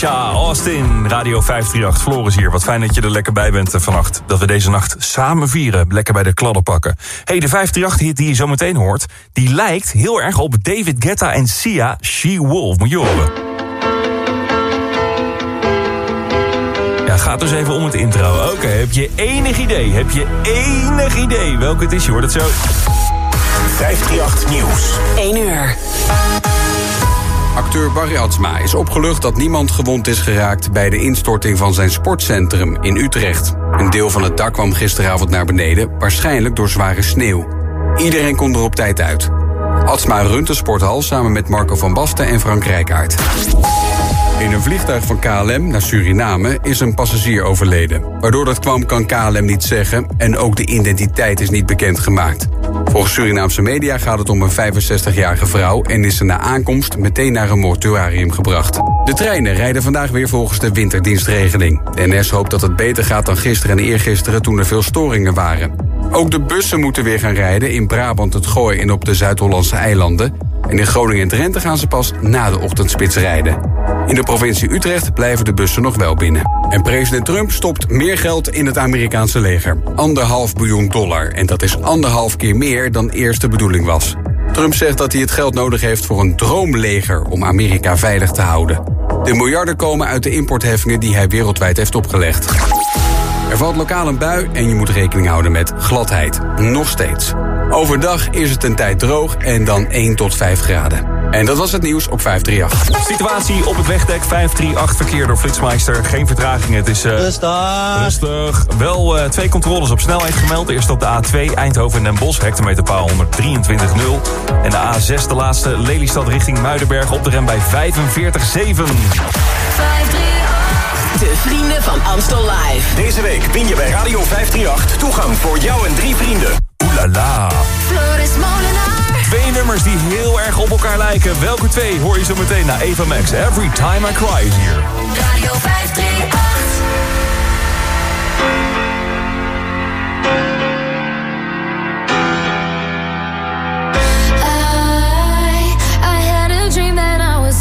Natasha Austin, Radio 538. Floris hier, wat fijn dat je er lekker bij bent eh, vannacht. Dat we deze nacht samen vieren, lekker bij de kladden pakken. hey, de 538-hit die je zo meteen hoort... die lijkt heel erg op David Guetta en Sia, She Wolf. Moet je horen. Ja, gaat dus even om het intro. Oké, heb je enig idee, heb je enig idee welke het is? Je hoort het zo. 538 Nieuws. 1 uur. Acteur Barry Atsma is opgelucht dat niemand gewond is geraakt... bij de instorting van zijn sportcentrum in Utrecht. Een deel van het dak kwam gisteravond naar beneden... waarschijnlijk door zware sneeuw. Iedereen kon er op tijd uit. Atsma runt de sporthal samen met Marco van Basten en Frank Rijkaard. In een vliegtuig van KLM naar Suriname is een passagier overleden. Waardoor dat kwam kan KLM niet zeggen en ook de identiteit is niet bekendgemaakt. Volgens Surinaamse media gaat het om een 65-jarige vrouw... en is ze na aankomst meteen naar een mortuarium gebracht. De treinen rijden vandaag weer volgens de winterdienstregeling. NS hoopt dat het beter gaat dan gisteren en eergisteren toen er veel storingen waren. Ook de bussen moeten weer gaan rijden in Brabant, het Gooi en op de Zuid-Hollandse eilanden. En in Groningen en Drenthe gaan ze pas na de ochtendspits rijden. In de provincie Utrecht blijven de bussen nog wel binnen. En president Trump stopt meer geld in het Amerikaanse leger. Anderhalf biljoen dollar. En dat is anderhalf keer meer dan eerst de bedoeling was. Trump zegt dat hij het geld nodig heeft voor een droomleger om Amerika veilig te houden. De miljarden komen uit de importheffingen die hij wereldwijd heeft opgelegd. Er valt lokaal een bui en je moet rekening houden met gladheid. Nog steeds. Overdag is het een tijd droog en dan 1 tot 5 graden. En dat was het nieuws op 538. Situatie op het wegdek 538 verkeer door Flitsmeister. Geen vertraging, het is... Uh, Rustig. Rustig. Wel uh, twee controles op snelheid gemeld. Eerst op de A2 Eindhoven en Den Bosch, hectometerpaal 123.0. En de A6 de laatste Lelystad richting Muidenberg op de rem bij 45.7. 538. De vrienden van Amstel Live. Deze week win je bij Radio 538 toegang voor jou en drie vrienden. Oeh la la. Floris Molenaar. Twee nummers die heel erg op elkaar lijken. Welke twee hoor je zo meteen naar Eva Max. Every Time I Cry is hier. Radio 538.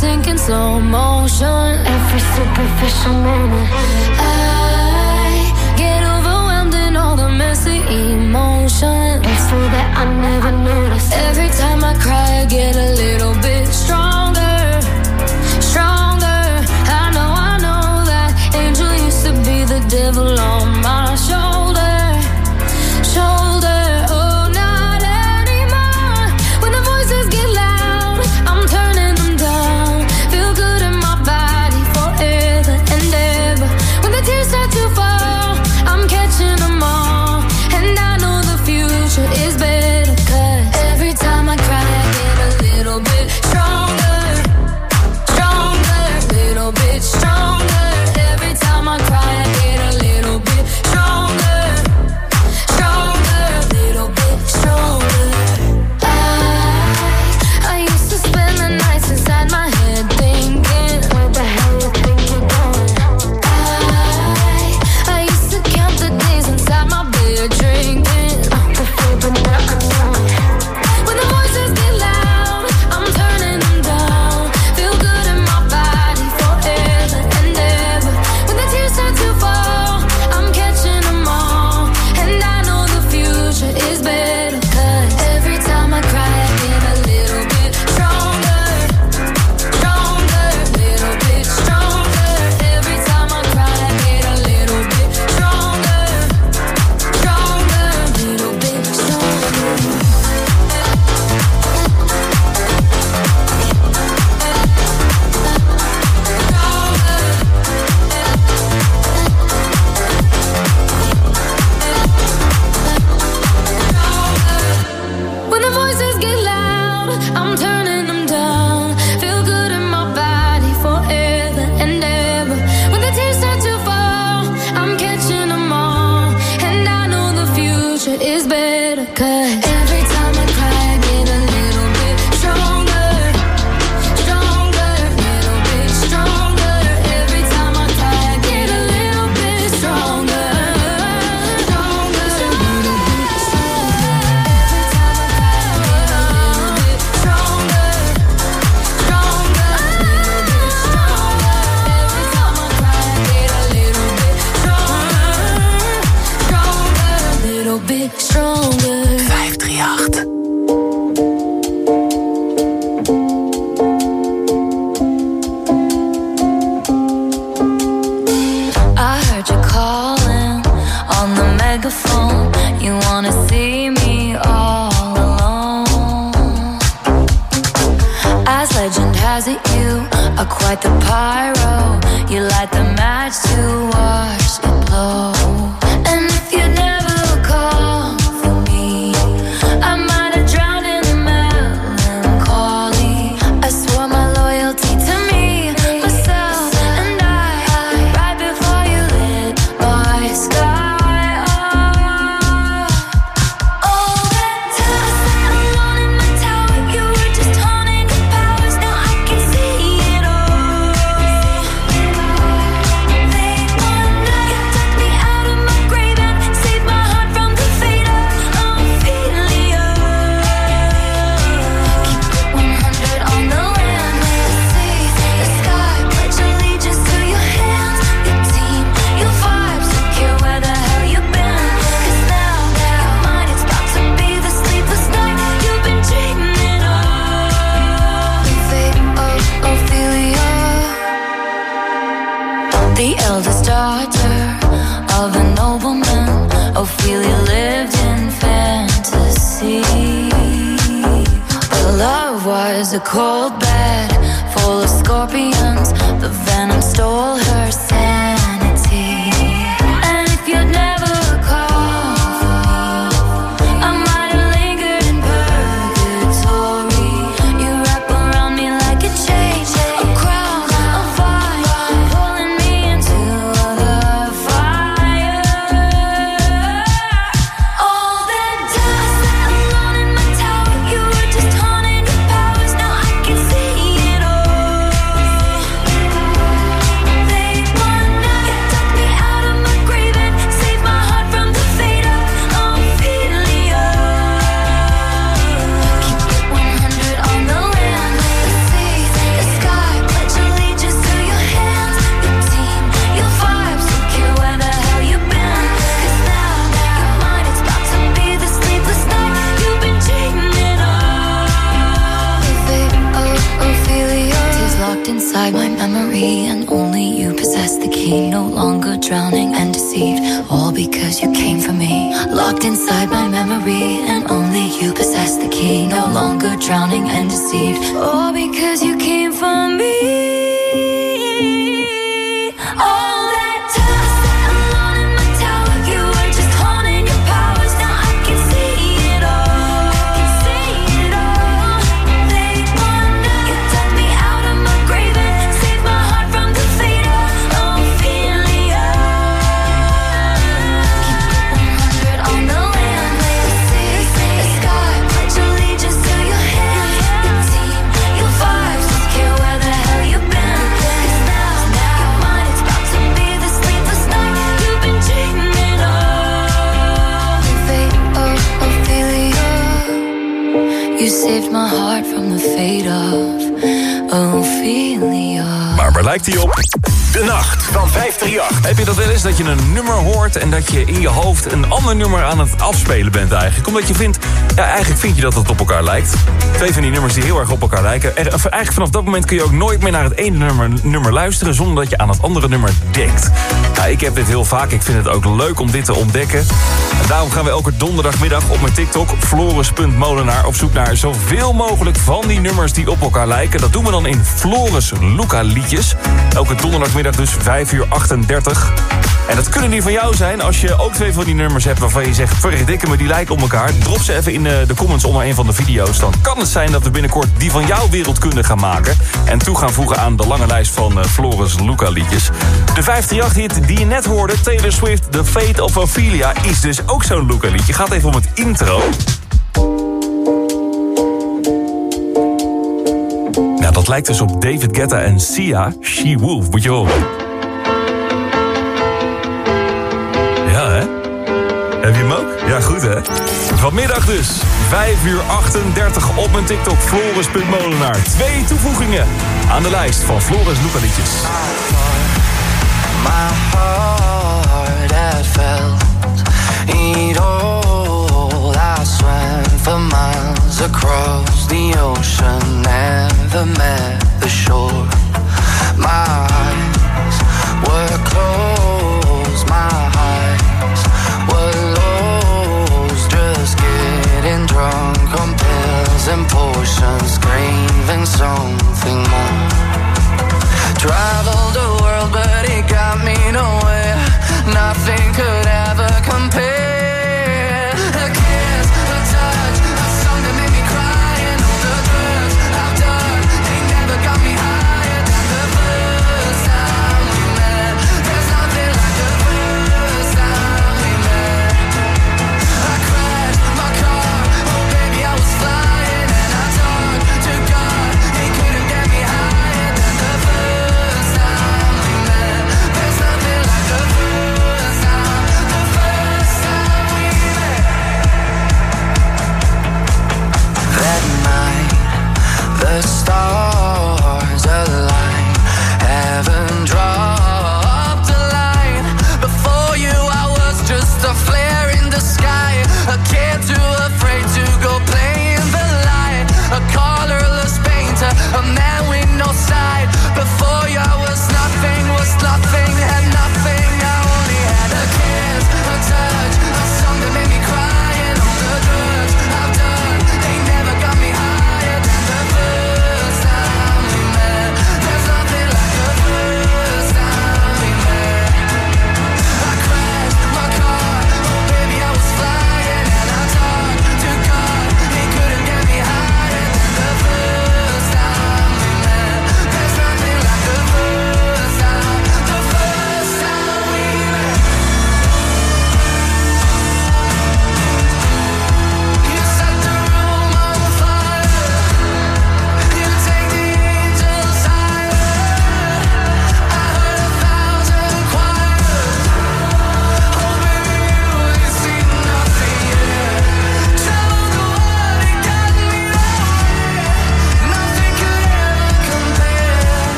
That I was sinking slow motion. Every superficial moment. I get overwhelmed in all the messy emotions. So that I never noticed. Every time I cry, I get a little bit stronger. Stronger. I know, I know that angel used to be the devil on As legend has it, you are quite the pyro. You light the match to watch it blow. Dat je in je hoofd een ander nummer aan het afspelen bent eigenlijk? Omdat je vindt, ja eigenlijk vind je dat het op elkaar lijkt. Twee van die nummers die heel erg op elkaar lijken. Er, eigenlijk vanaf dat moment kun je ook nooit meer naar het ene nummer, nummer luisteren zonder dat je aan het andere nummer denkt. Nou, ik heb dit heel vaak. Ik vind het ook leuk om dit te ontdekken. En daarom gaan we elke donderdagmiddag op mijn TikTok, floris.molenaar, op zoek naar zoveel mogelijk van die nummers die op elkaar lijken. Dat doen we dan in Floris Luca liedjes. Elke donderdagmiddag dus 5 uur 38. En dat kunnen die van jou zijn als je ook twee van die nummers hebt waarvan je zegt... verdikke me, die lijken op elkaar. Drop ze even in eh, de comments onder een van de video's. Dan kan het zijn dat we binnenkort die van jouw wereldkunde gaan maken. En toe gaan voegen aan de lange lijst van eh, Floris Luca liedjes. De 538-hit die je net hoorde, Taylor Swift, The Fate of Ophelia... is dus ook zo'n Luca liedje. Gaat even om het intro. Nou, dat lijkt dus op David Guetta en Sia, She Wolf. Moet je horen. Ja, hè? Heb je hem ook? Ja, goed, hè? Vanmiddag dus, 5 uur 38 op mijn TikTok, Floris.molenaar. Twee toevoegingen aan de lijst van Floris Luca liedjes. My heart felt eat all. I swam for miles across the ocean, never met the shore. My eyes were closed, my eyes were closed. just getting drunk on pills and potions, craving something more. Traveled the world, but it got me nowhere. Nothing could ever compare.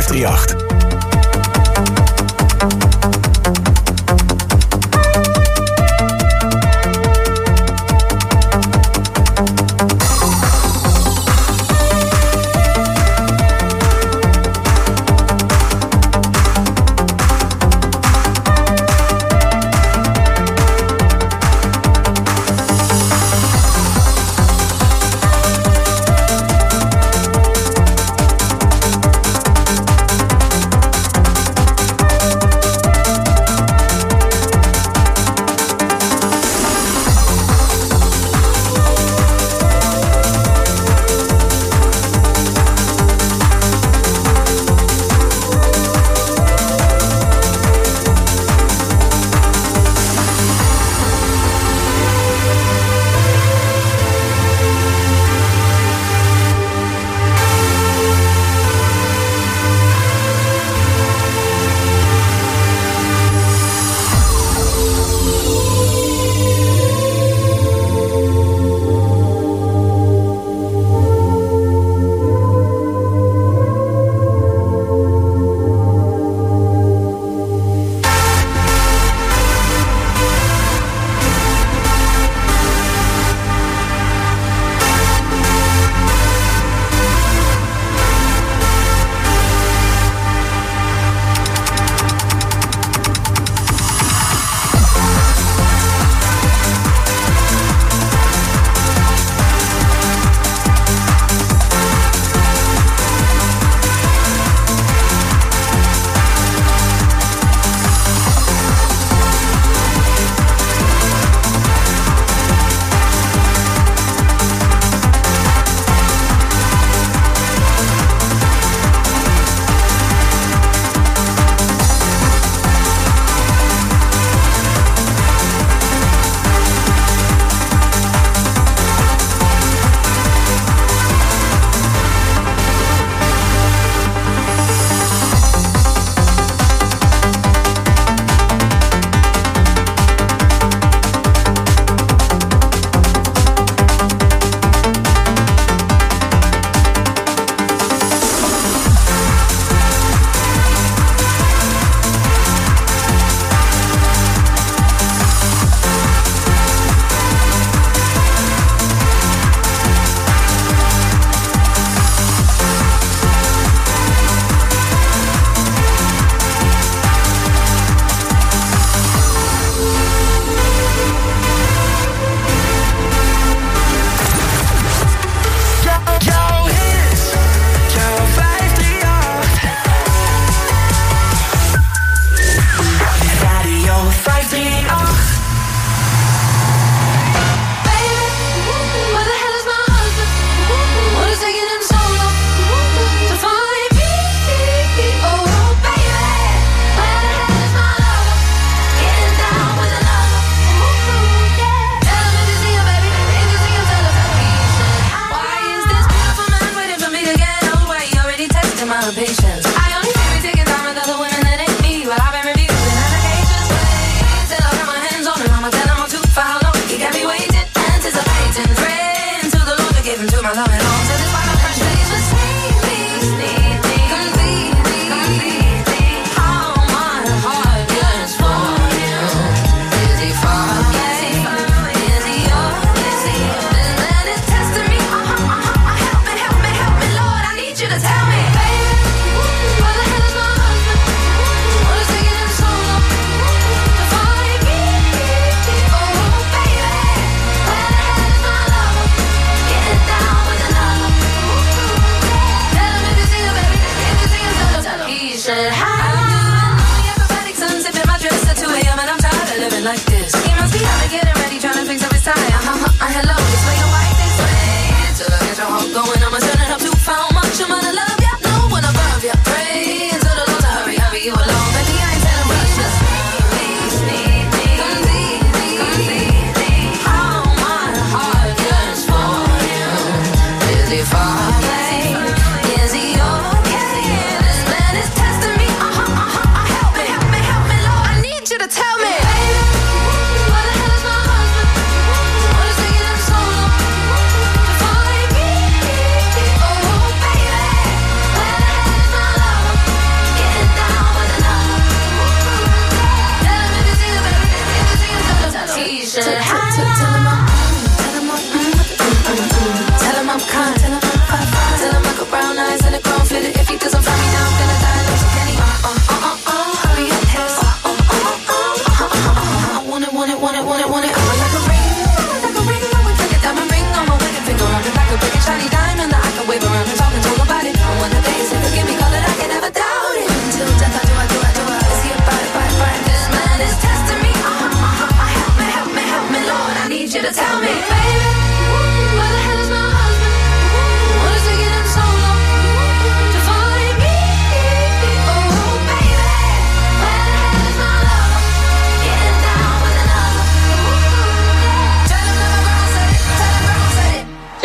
538.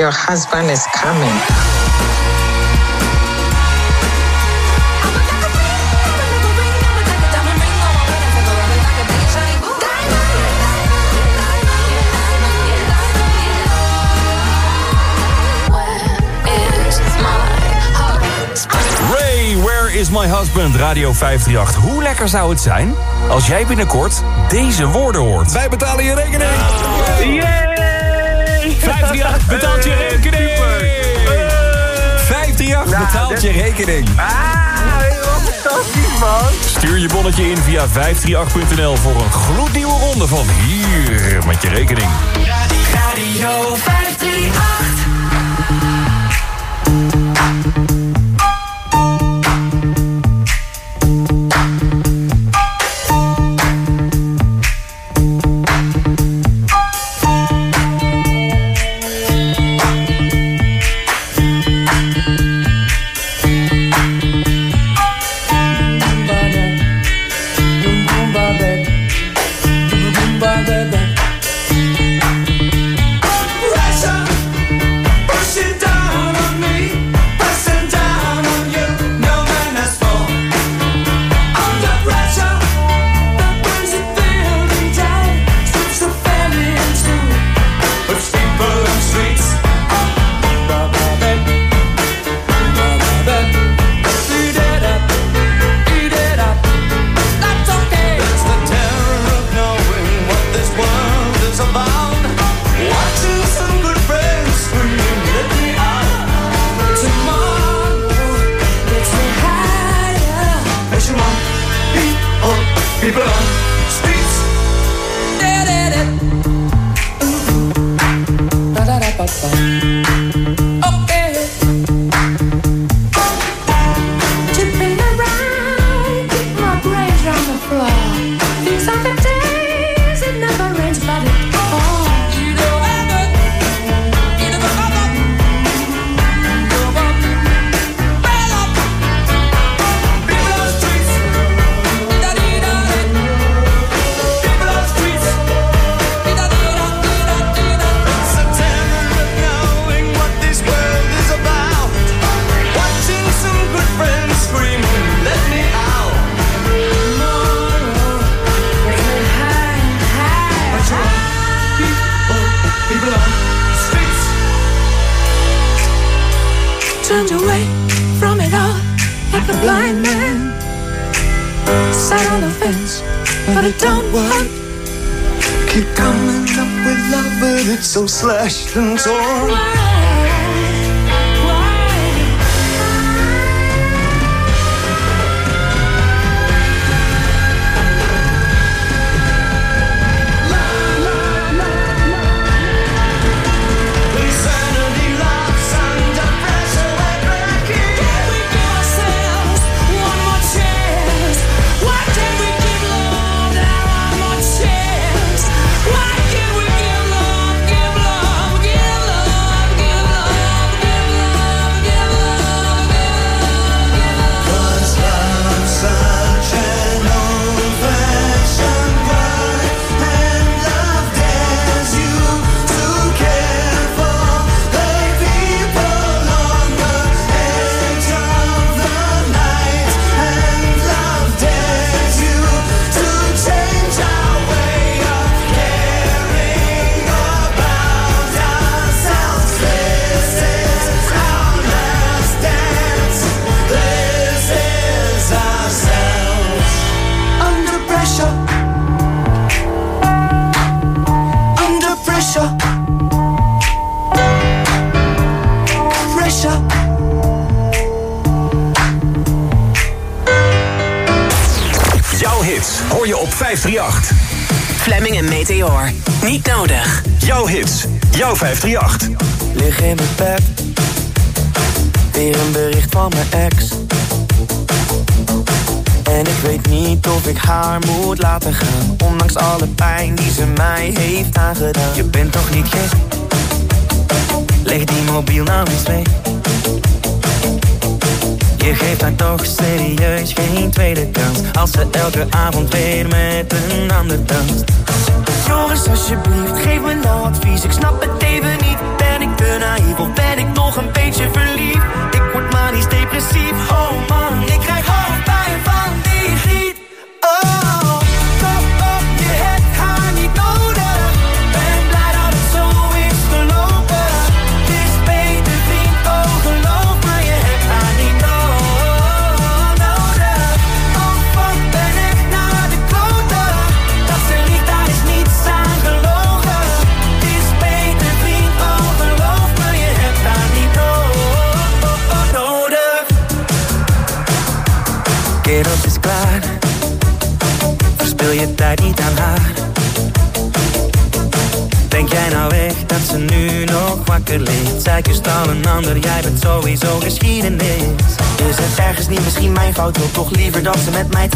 Your husband is coming. Ray, Where is my husband? Radio 538. Hoe lekker zou het zijn als jij binnenkort deze woorden hoort? Wij betalen je rekening. Yay! 538 betaalt je rekening. 538 betaalt je rekening. Ah, wat fantastisch, man. Stuur je bonnetje in via 538.nl voor een gloednieuwe ronde van hier met je rekening. Radio 538.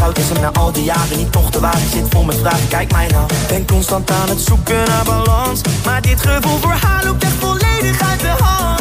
goud is er na al die jaren niet toch te wagen zit vol met vragen, kijk mij nou. Ben constant aan het zoeken naar balans Maar dit gevoel voor haar loopt echt volledig uit de hand.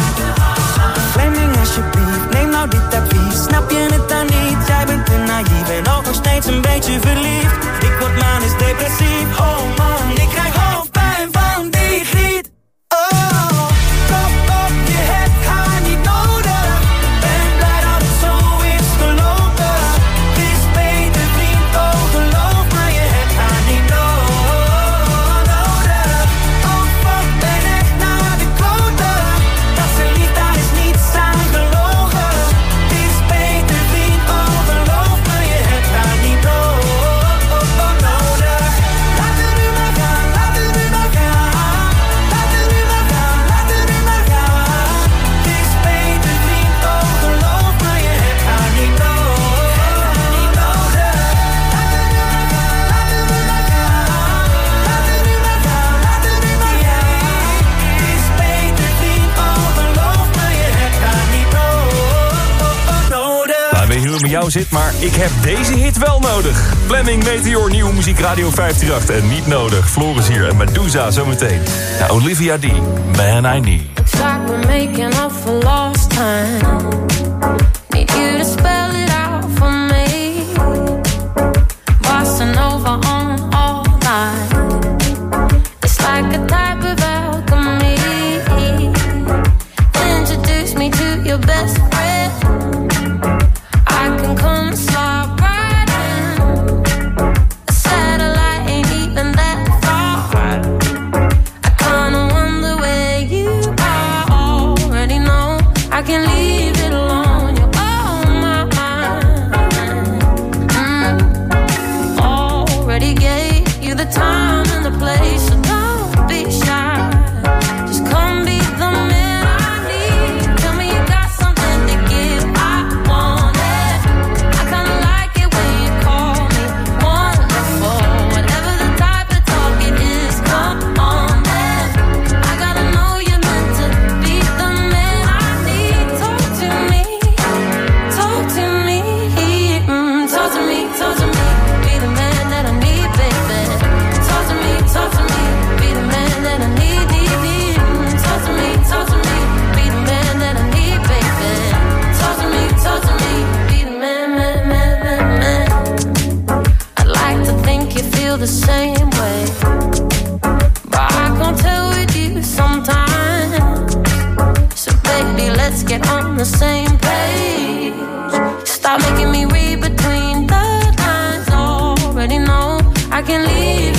Maar ik heb deze hit wel nodig. Planning, Meteor, nieuwe Muziek, Radio 538. En niet nodig. Floris hier en Medusa zometeen. Olivia D. Man I Need. on the same page. Stop making me read between the lines. Already know I can leave.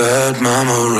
bad memories.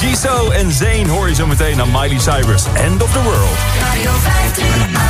Giso en Zane hoor je zo meteen aan Miley Cyrus. End of the World. Radio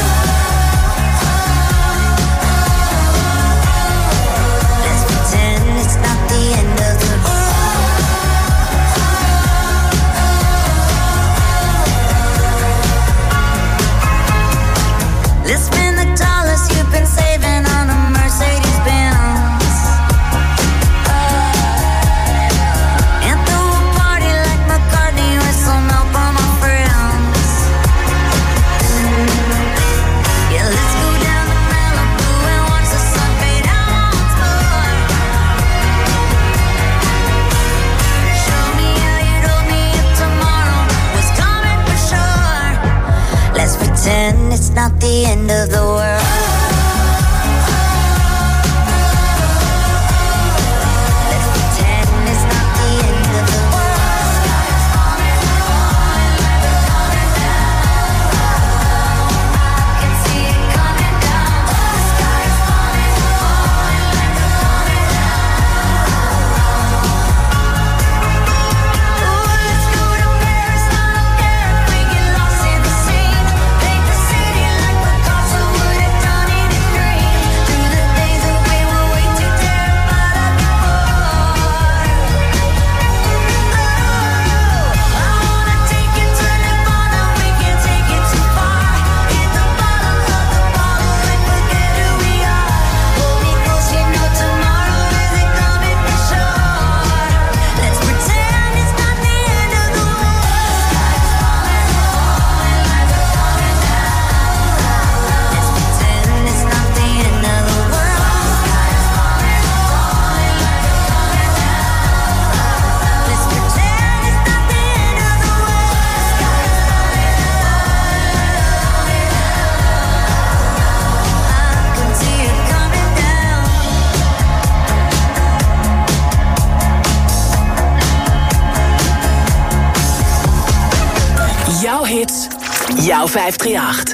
Jouw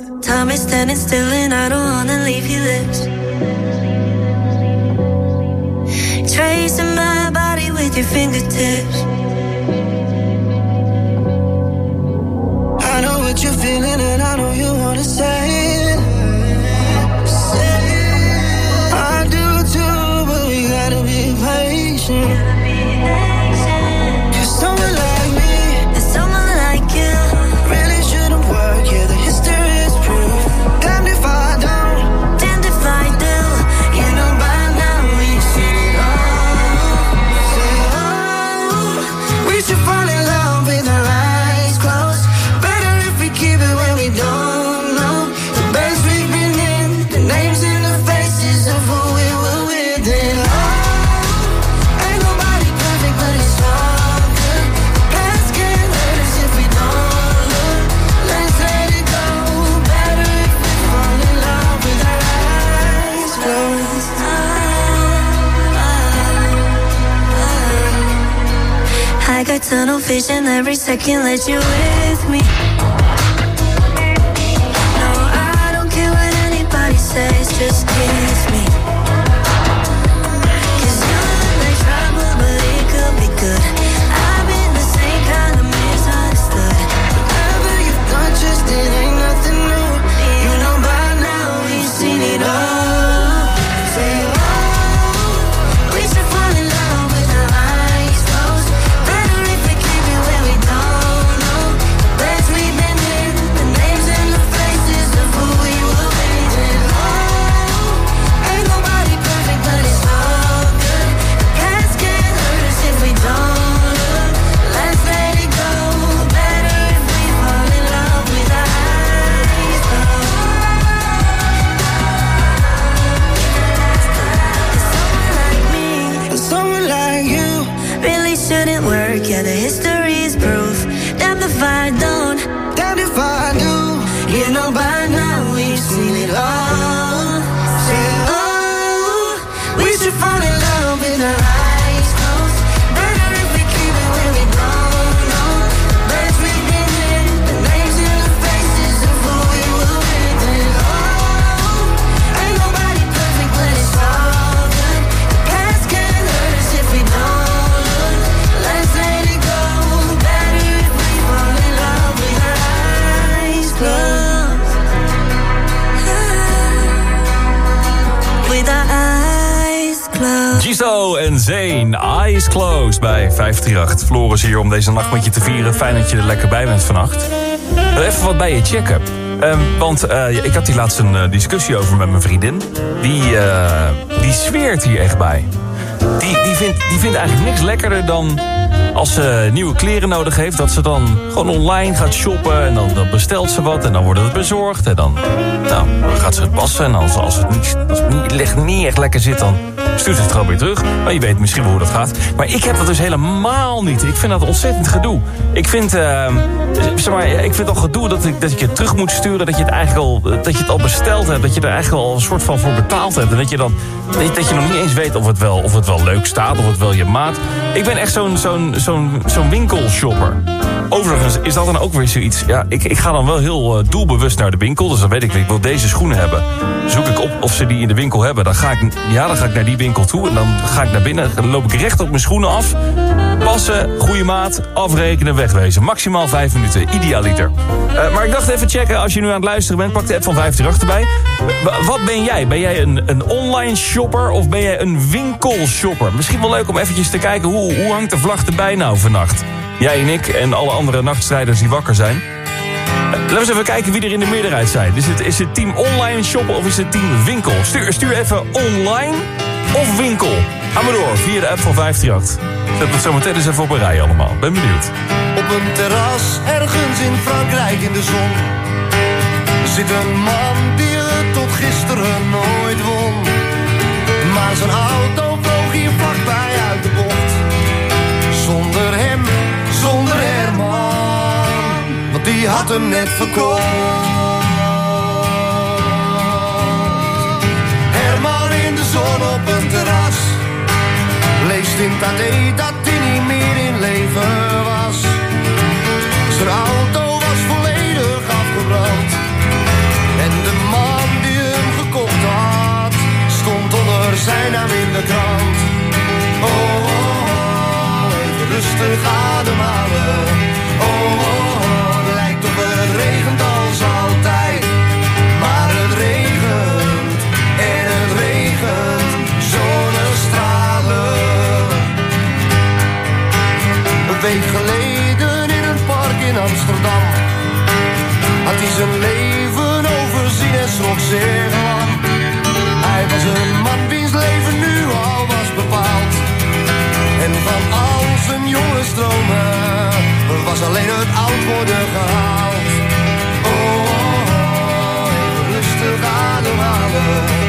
and every second that you're with me. Zane, Eyes Closed bij 538. Floris hier om deze nacht met je te vieren. Fijn dat je er lekker bij bent vannacht. Even wat bij je checken. Ehm, want eh, ik had hier laatst een eh, discussie over met mijn vriendin. Die, eh, die zweert hier echt bij. Die, die, vindt, die vindt eigenlijk niks lekkerder dan als ze nieuwe kleren nodig heeft... dat ze dan gewoon online gaat shoppen en dan, dan bestelt ze wat... en dan wordt het bezorgd en dan, nou, dan gaat ze het passen... en als, als het, niet, als niet echt lekker zit, dan stuurt ze het gewoon weer terug. Maar je weet misschien wel hoe dat gaat. Maar ik heb dat dus helemaal niet. Ik vind dat ontzettend gedoe. Ik vind, eh, zeg maar, ik vind al gedoe dat, ik, dat je het terug moet sturen... Dat je, het eigenlijk al, dat je het al besteld hebt, dat je er eigenlijk al een soort van voor betaald hebt... en dat je, dan, dat, dat je nog niet eens weet of het, wel, of het wel leuk staat, of het wel je maat. Ik ben echt zo'n zo'n zo'n zo'n winkelshopper. Overigens is dat dan ook weer zoiets... Ja, ik, ik ga dan wel heel eh, doelbewust naar de winkel. Dus dan weet ik, ik wil deze schoenen hebben. Zoek ik op of ze die in de winkel hebben. Dan ga ik, ja, dan ga ik naar die winkel toe. En dan ga ik naar binnen. Dan loop ik recht op mijn schoenen af. Passen, goede maat, afrekenen, wegwezen. Maximaal 5 minuten, idealiter. Eh, maar ik dacht even checken, als je nu aan het luisteren bent... pak de app van 538 erbij. Wat ben jij? Ben jij een, een online shopper of ben jij een winkelshopper? Misschien wel leuk om eventjes te kijken... hoe, hoe hangt de vlag erbij nou vannacht? Jij en ik en alle andere nachtstrijders die wakker zijn. Eh, Laten we eens even kijken wie er in de meerderheid zijn. Is het, is het team online shoppen of is het team winkel? Stuur, stuur even online of winkel. Ga maar door via de app van 538. Zet het zo meteen eens even op een rij allemaal. Ben benieuwd. Op een terras ergens in Frankrijk in de zon zit een man die het tot gisteren nooit won. Maar zijn auto vloog hier vlakbij uit de bocht. Zonder hem, zonder Herman, want die had hem net verkocht. Herman in de zon op een geweest in dat dat hij niet meer in leven was. Zijn auto was volledig afgebrand. En de man die hem gekocht had, stond onder zijn naam in de krant. Oh, oh, oh rustig ademhalen. Oh, oh, oh. Had hij zijn leven overzien en schrok zeer lang. Hij was een man wiens leven nu al was bepaald. En van al zijn jonge stromen was alleen het oud worden gehaald. Oh, oh, oh rustig ademhalen.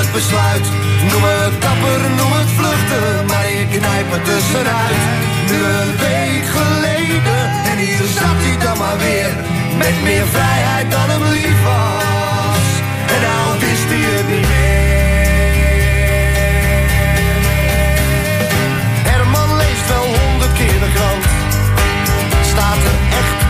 Noem het dapper, noem het vluchten, maar ik knijp me tussenuit. Nu een week geleden, en hier zat hij dan maar weer. Met meer vrijheid dan hem lief was. En nou wist hij het niet meer. Herman leest wel honderd keer de krant. Staat er echt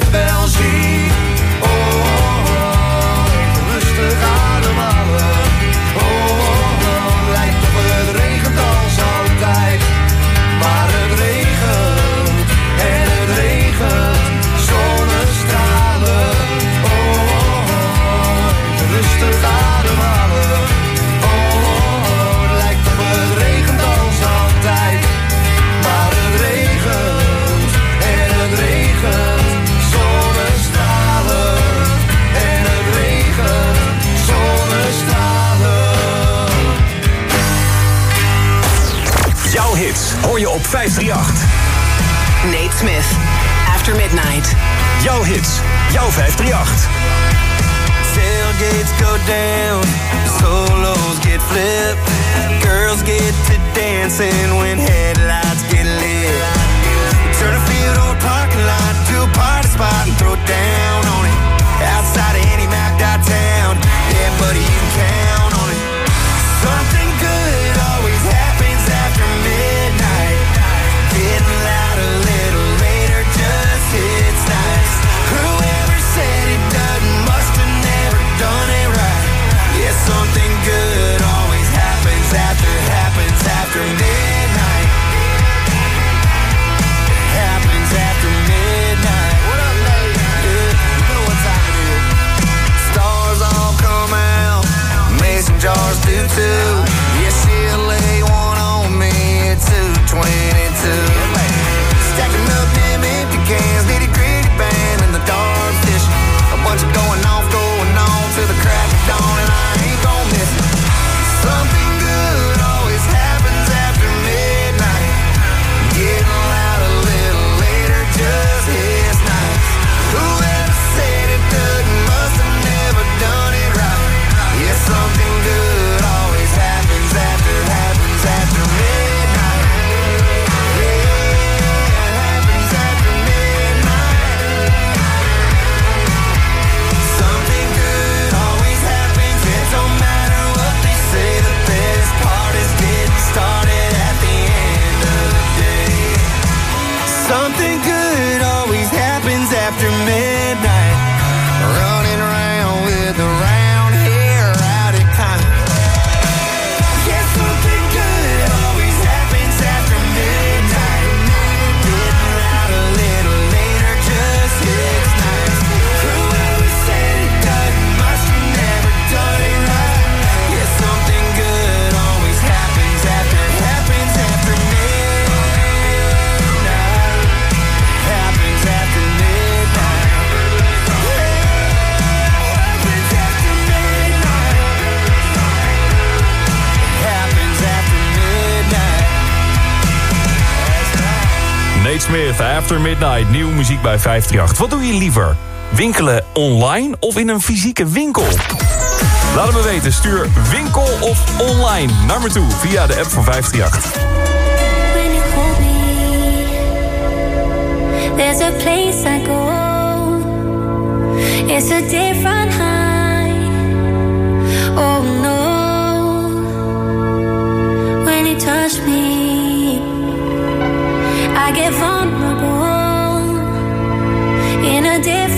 538. Nate Smith, After Midnight. Jouw hits, jouw 538. Tailgates go down, solos get flipped. Girls get to dancing when headlights get lit. Turn a field or parking lot to a party spot and throw down on it. Outside of any map downtown, yeah, buddy, Smith, After Midnight, nieuwe muziek bij 538. Wat doe je liever? Winkelen online of in een fysieke winkel? Laat het me weten, stuur winkel of online naar me toe via de app van 538. When you hold me, there's a place I go. It's a different high. Oh. I get vulnerable in a different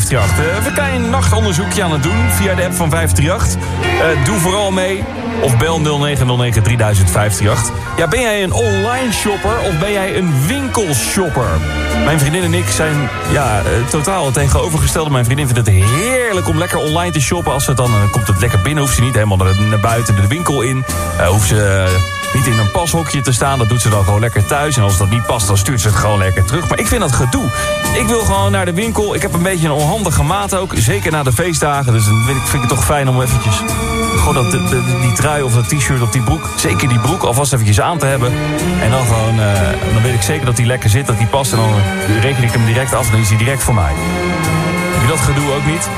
538. Uh, we zijn een nachtonderzoekje aan het doen via de app van 538. Uh, doe vooral mee of bel 0909 3058. Ja, ben jij een online shopper of ben jij een winkelshopper? Mijn vriendin en ik zijn ja, uh, totaal tegenovergestelde. Mijn vriendin vindt het heerlijk om lekker online te shoppen. Als ze dan, komt het lekker binnen, hoeft ze niet helemaal naar, buiten de winkel in. Hoeft ze niet in een pashokje te staan. Dat doet ze dan gewoon lekker thuis. En als dat niet past, dan stuurt ze het gewoon lekker terug. Maar ik vind dat gedoe. Ik wil gewoon naar de winkel. Ik heb een beetje een onhandige maat ook. Zeker na de feestdagen. Dus dan vind ik, het toch fijn om eventjes... Gewoon dat, die trui of dat t-shirt of die broek. Zeker die broek alvast eventjes aan te hebben. En dan gewoon... Uh, dan weet ik zeker dat die lekker zit, dat die past. En dan reken ik hem direct af. Dan is hij direct voor mij dat gedoe ook niet.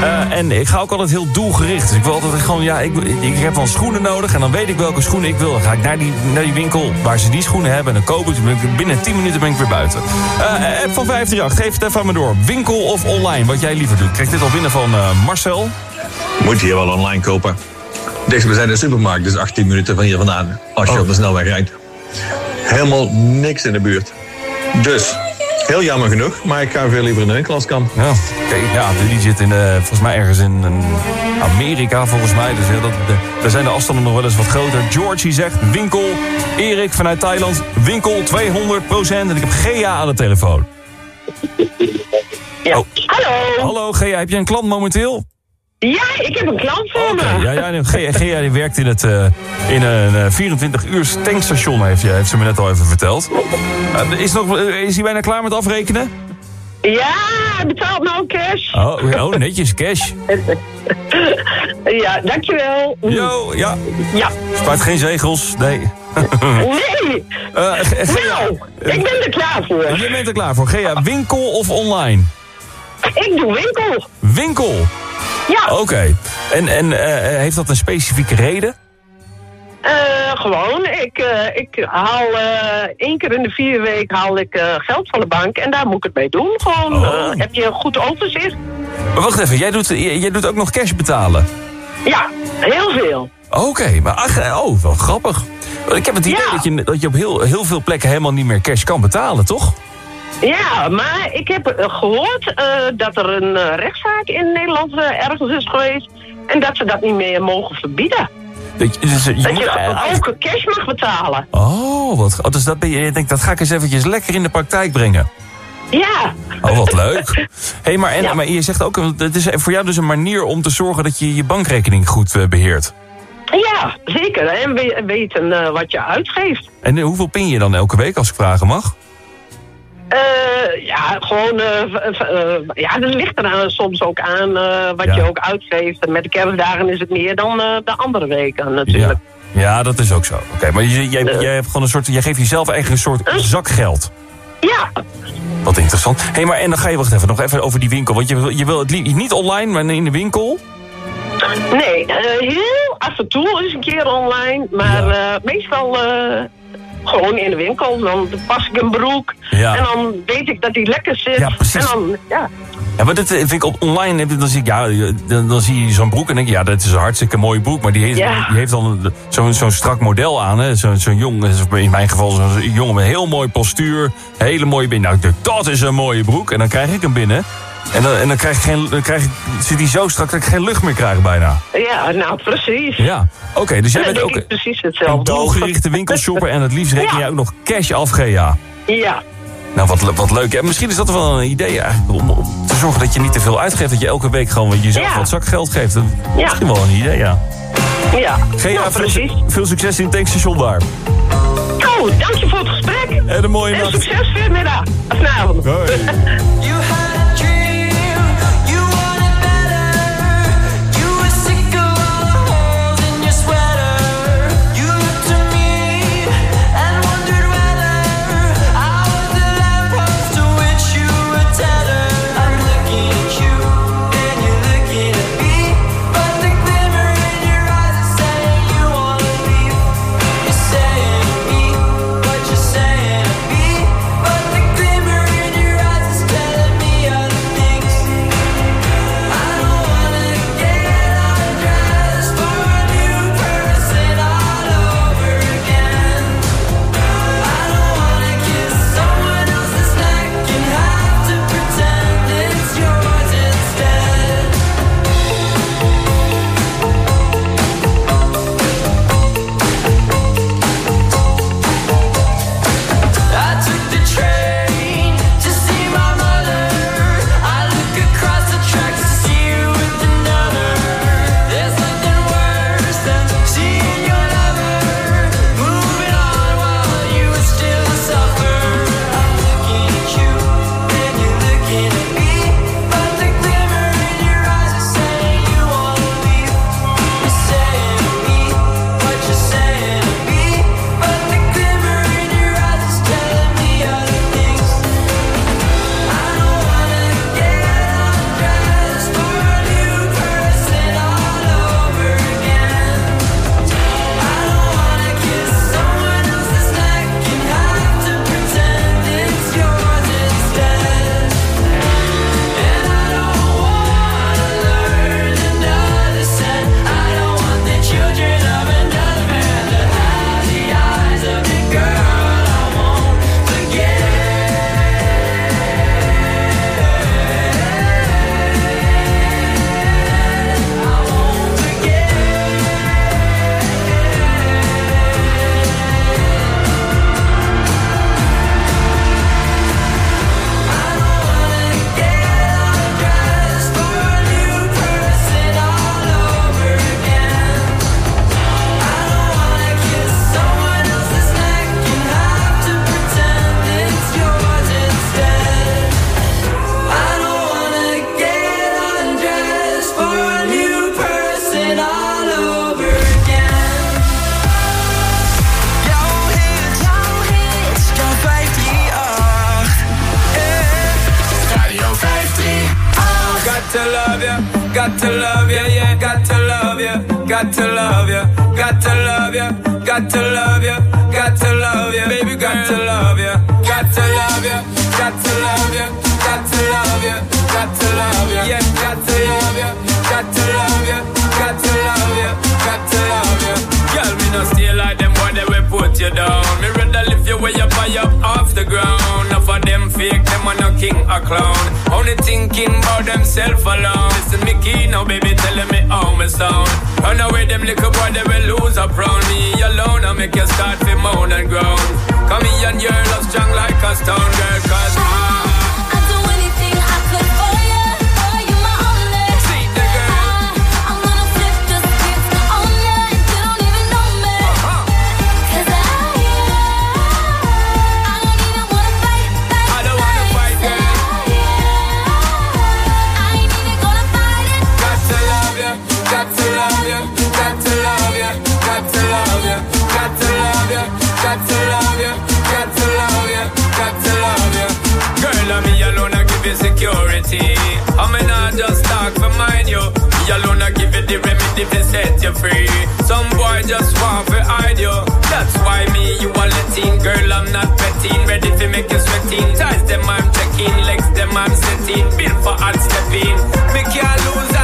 Uh, en ik ga ook altijd heel doelgericht. Dus ik wil altijd gewoon, ja, ik, ik heb wel schoenen nodig. En dan weet ik welke schoenen ik wil. Dan ga ik naar die, naar die winkel waar ze die schoenen hebben. En dan koop ik ze. Binnen 10 minuten ben ik weer buiten. Uh, app van 538, geef het even aan me door. Winkel of online, wat jij liever doet. Krijg dit al binnen van uh, Marcel. Moet je hier wel online kopen. Dichtst zijn de supermarkt, dus 18 minuten van hier vandaan. Als je oh. op de snelweg rijdt. Helemaal niks in de buurt. Dus Heel jammer genoeg, maar ik ga veel liever in de winkel als kan. Ja, okay, ja die zit in, uh, volgens mij ergens in uh, Amerika, volgens mij. Dus ja, dat, de, daar zijn de afstanden nog wel eens wat groter. Georgie zegt winkel. Erik vanuit Thailand, winkel 200% En ik heb Gea aan de telefoon. Ja. Oh. Hallo. Hallo Gea, heb je een klant momenteel? Ja, ik heb een klant voor okay. me. Ja, ja, Gea, Gea die werkt in, het, uh, in een uh, 24 uur tankstation, heeft, heeft ze me net al even verteld. Uh, is, nog, is hij bijna klaar met afrekenen? Ja, hij betaalt nou cash. Oh, oh netjes, cash. ja, dankjewel. Jo, ja. Ja. Spaart geen zegels, nee. nee. nou, ik ben er klaar voor. Je bent er klaar voor. Gea, winkel of online? Ik doe winkel. Winkel? Ja. Oké. Okay. En, en uh, heeft dat een specifieke reden? Uh, gewoon, ik, uh, ik haal één keer in de vier weken haal ik geld van de bank en daar moet ik het mee doen. Gewoon, oh. heb je een goed overzicht. Maar wacht even, jij doet, jij doet ook nog cash betalen? Ja, heel veel. Oké, okay, maar ach, oh, wel grappig. Ik heb het idee ja. dat, je, dat je op heel, heel veel plekken helemaal niet meer cash kan betalen, toch? Ja, maar ik heb gehoord uh, dat er een uh, rechtszaak in Nederland uh, ergens is geweest... en dat ze dat niet meer mogen verbieden. Dat je, dus, je, dat je ook cash mag betalen. Oh, wat, oh, dus dat, ben je, je denkt, dat ga ik eens eventjes lekker in de praktijk brengen. Ja. Oh, wat leuk. hey, maar, en, ja. maar je zegt ook, het is voor jou dus een manier om te zorgen dat je je bankrekening goed beheert. Ja, zeker. En weten wat je uitgeeft. En hoeveel pin je dan elke week, als ik vragen mag? Uh, ja, gewoon, uh, uh, ja, dat ligt er soms ook aan wat ja. je ook uitgeeft. Met de kerstdagen is het meer dan de andere weken natuurlijk. Ja, ja dat is ook zo. Oké, okay, maar jij, jij, jij, hebt gewoon een soort, jij geeft jezelf eigenlijk een soort zakgeld. Ja. Wat interessant. Hé, hey, maar en dan ga je, wacht even, nog even over die winkel. Want je, je wil het niet online, maar in de winkel? Nee, heel af en toe is een keer online. Maar ja. meestal gewoon in de winkel. Dan pas ik een broek. Ja. En dan weet ik dat die lekker zit. Ja, precies. En dan, ja. Ja, maar dat vind ik op online, dan zie, ik, ja, dan, dan zie je zo'n broek en denk je, ja, dat is een hartstikke mooie broek. Maar die heeft, ja. die heeft dan zo'n zo'n strak model aan. Zo'n zo jong, in mijn geval zo'n jongen met heel mooi postuur. Hele mooie binnen. Nou, dat is een mooie broek. En dan krijg ik hem binnen. En dan, en dan, krijg ik geen, dan krijg ik, zit hij zo strak dat ik geen lucht meer krijg bijna. Ja, nou precies. Ja, oké. Okay, dus jij bent ook precies hetzelfde. een doelgerichte winkelshopper en het liefst reken ja. jij ook nog cash af, Gea. Ja. Nou, wat, wat leuk. En misschien is dat wel een idee eigenlijk, om, om, te zorgen dat je niet te veel uitgeeft. Dat je elke week gewoon jezelf ja. wat zakgeld geeft. Dat ja. Misschien wel een idee, ja. Ja, Gea, nou, precies. Veel, veel succes in het tankstation daar. Oh, dank je voor het gesprek. En een mooie en nacht. succes vanmiddag. Vanavond. alone, I give you the remedy to set you free. Some boy just want to hide you. That's why me, you are letting. Girl, I'm not betting. Ready to make you sweating. Ties them, I'm checking. Legs them, I'm setting. Built for hard stepping. Make you lose